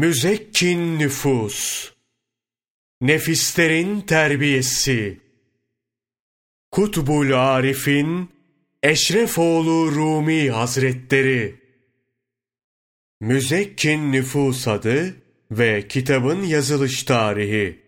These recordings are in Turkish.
Müzekkin nüfus, nefislerin terbiyesi, Kutbul Arif'in Eşrefoğlu Rumi Hazretleri, Müzekkin nüfus adı ve kitabın yazılış tarihi.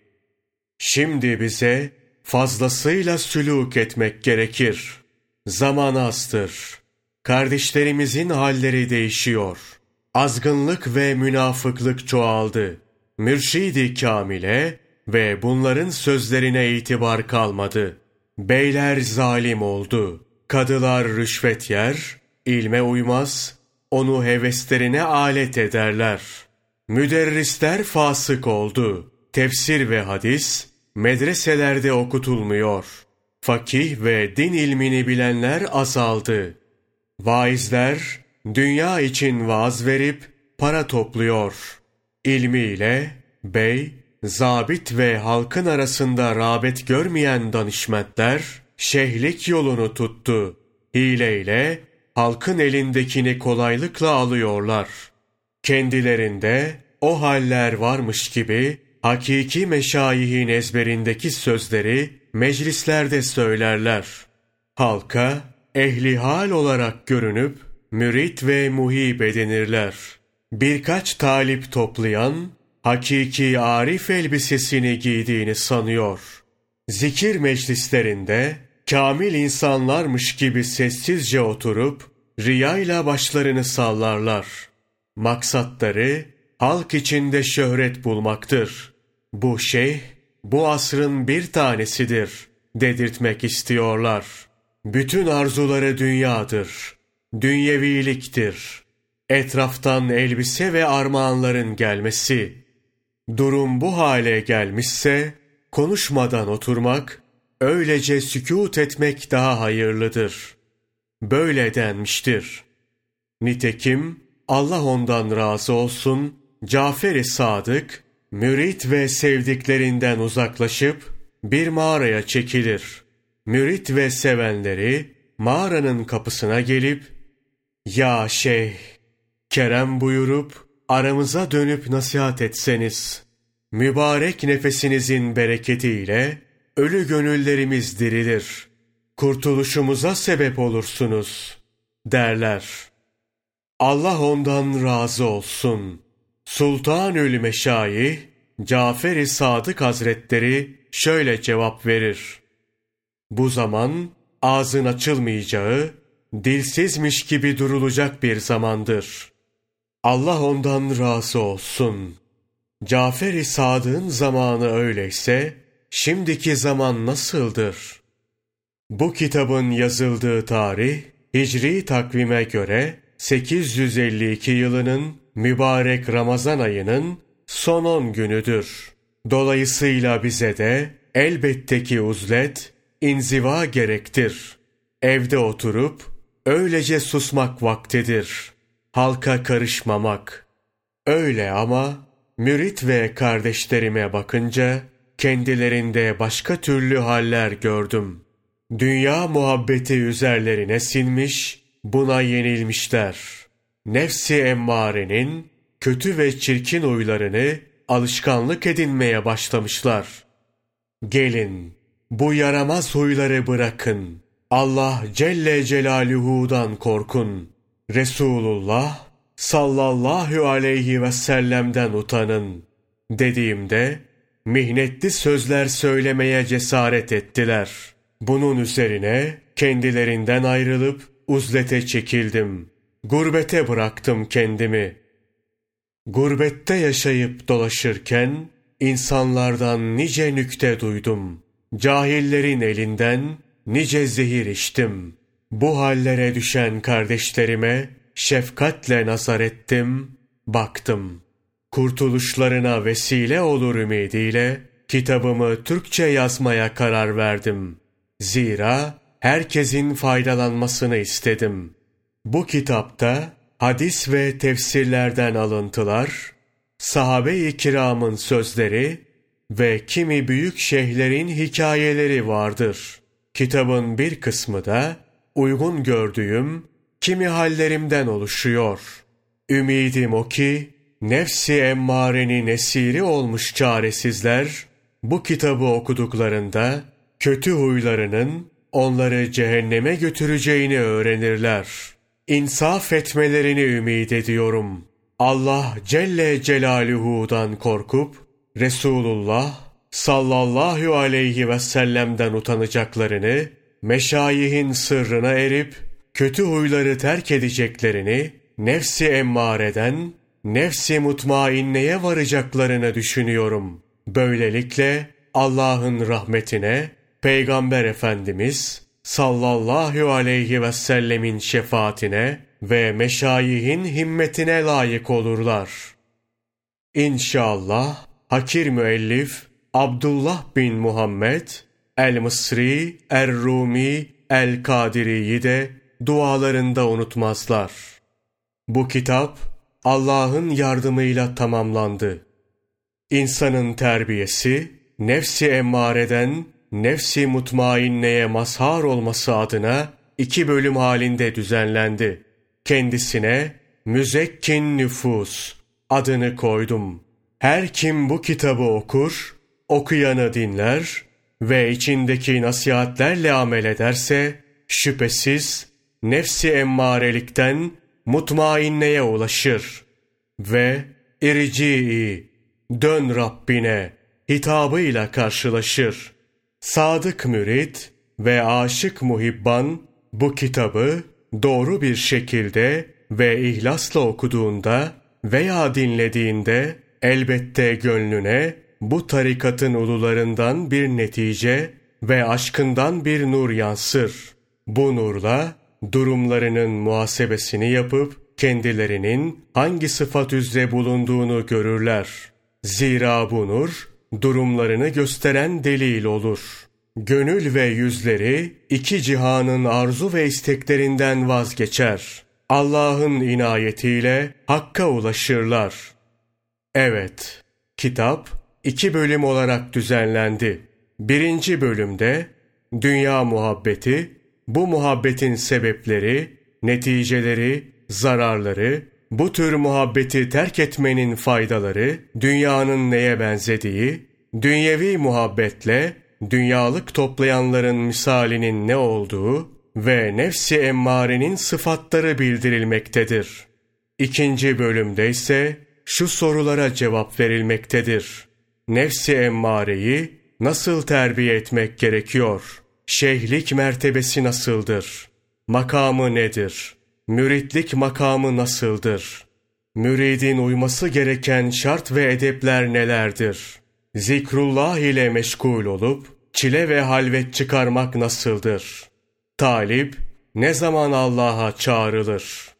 Şimdi bize fazlasıyla sülûk etmek gerekir. Zaman azdır. Kardeşlerimizin halleri değişiyor. Azgınlık ve münafıklık çoğaldı. Mürşidi Kamil'e ve bunların sözlerine itibar kalmadı. Beyler zalim oldu. Kadılar rüşvet yer, ilme uymaz, onu heveslerine alet ederler. Müderrisler fasık oldu. Tefsir ve hadis medreselerde okutulmuyor. Fakih ve din ilmini bilenler azaldı. Vaizler dünya için vaaz verip para topluyor. İlmiyle bey, zabit ve halkın arasında rağbet görmeyen danışmentler şehlik yolunu tuttu. Hileyle halkın elindekini kolaylıkla alıyorlar. Kendilerinde o haller varmış gibi hakiki meşayihin ezberindeki sözleri meclislerde söylerler. Halka ehli hal olarak görünüp mürit ve muhib edinirler. Birkaç talip toplayan hakiki arif elbisesini giydiğini sanıyor. Zikir meclislerinde kamil insanlarmış gibi sessizce oturup riyayla başlarını sallarlar. Maksatları halk içinde şöhret bulmaktır. Bu şeyh bu asrın bir tanesidir dedirtmek istiyorlar. Bütün arzuları dünyadır. Dünyeviliktir. Etraftan elbise ve armağanların gelmesi. Durum bu hale gelmişse konuşmadan oturmak, öylece sükût etmek daha hayırlıdır. Böyle denmiştir. Nitekim Allah ondan razı olsun, Cafer-i Sadık, mürit ve sevdiklerinden uzaklaşıp bir mağaraya çekilir. Mürit ve sevenleri mağaranın kapısına gelip, ''Ya şeyh, kerem buyurup aramıza dönüp nasihat etseniz, mübarek nefesinizin bereketiyle ölü gönüllerimiz dirilir, kurtuluşumuza sebep olursunuz.'' derler. Allah ondan razı olsun. Sultanül Meşayih, Cafer-i Sadık Hazretleri şöyle cevap verir. Bu zaman ağzın açılmayacağı, dilsizmiş gibi durulacak bir zamandır. Allah ondan razı olsun. Cafer-i Sadık'ın zamanı öyleyse, şimdiki zaman nasıldır? Bu kitabın yazıldığı tarih, Hicri takvime göre 852 yılının mübarek Ramazan ayının son on günüdür. Dolayısıyla bize de elbette ki uzlet, inziva gerektir. Evde oturup öylece susmak vaktidir. Halka karışmamak. Öyle ama mürit ve kardeşlerime bakınca kendilerinde başka türlü haller gördüm. Dünya muhabbeti üzerlerine sinmiş, buna yenilmişler. Nefsi emmarenin kötü ve çirkin huylarını alışkanlık edinmeye başlamışlar. Gelin, bu yaramaz huyları bırakın. Allah Celle Celaluhu'dan korkun. Resulullah sallallahu aleyhi ve sellem'den utanın. Dediğimde mihnetli sözler söylemeye cesaret ettiler. Bunun üzerine kendilerinden ayrılıp uzlete çekildim. Gurbete bıraktım kendimi. Gurbette yaşayıp dolaşırken insanlardan nice nükte duydum. Cahillerin elinden nice zehir içtim. Bu hallere düşen kardeşlerime şefkatle nazar ettim, baktım. Kurtuluşlarına vesile olur ümidiyle kitabımı Türkçe yazmaya karar verdim. Zira herkesin faydalanmasını istedim. Bu kitapta hadis ve tefsirlerden alıntılar, sahabe-i kiramın sözleri ve kimi büyük şeyhlerin hikayeleri vardır. Kitabın bir kısmı da uygun gördüğüm kimi hallerimden oluşuyor. Ümidim o ki nefsi emmarenin esiri olmuş çaresizler, bu kitabı okuduklarında kötü huylarının onları cehenneme götüreceğini öğrenirler. İnsaf etmelerini ümit ediyorum. Allah Celle Celaluhu'dan korkup, Resulullah sallallahu aleyhi ve sellem'den utanacaklarını, meşayihin sırrına erip, kötü huyları terk edeceklerini, nefsi emmareden, nefsi mutmainneye varacaklarını düşünüyorum. Böylelikle Allah'ın rahmetine, Peygamber Efendimiz sallallahu aleyhi ve sellemin şefaatine ve meşayihin himmetine layık olurlar. İnşallah hakir müellif Abdullah bin Muhammed El-Mısri, Er-Rumi, El-Kadiri'yi de dualarında unutmazlar. Bu kitap Allah'ın yardımıyla tamamlandı. İnsanın terbiyesi, nefsi emmareden nefsi mutmainneye mazhar olması adına iki bölüm halinde düzenlendi. Kendisine Müzekkin Nüfus adını koydum. Her kim bu kitabı okur, okuyanı dinler ve içindeki nasihatlerle amel ederse, şüphesiz nefsi emmarelikten mutmainneye ulaşır ve irci'i, dön Rabbine hitabıyla karşılaşır. Sadık mürit ve aşık muhibban bu kitabı doğru bir şekilde ve ihlasla okuduğunda veya dinlediğinde elbette gönlüne bu tarikatın ulularından bir netice ve aşkından bir nur yansır. Bu nurla durumlarının muhasebesini yapıp kendilerinin hangi sıfat üzere bulunduğunu görürler. Zira bu nur durumlarını gösteren delil olur. Gönül ve yüzleri iki cihanın arzu ve isteklerinden vazgeçer. Allah'ın inayetiyle Hakk'a ulaşırlar. Evet, kitap iki bölüm olarak düzenlendi. Birinci bölümde dünya muhabbeti, bu muhabbetin sebepleri, neticeleri, zararları, bu tür muhabbeti terk etmenin faydaları, dünyanın neye benzediği, dünyevi muhabbetle dünyalık toplayanların misalinin ne olduğu ve nefsi emmarenin sıfatları bildirilmektedir. İkinci bölümde ise şu sorulara cevap verilmektedir. Nefsi emmareyi nasıl terbiye etmek gerekiyor? Şeyhlik mertebesi nasıldır? Makamı nedir? Müritlik makamı nasıldır? Müridin uyması gereken şart ve edepler nelerdir? Zikrullah ile meşgul olup çile ve halvet çıkarmak nasıldır? Talip ne zaman Allah'a çağrılır?''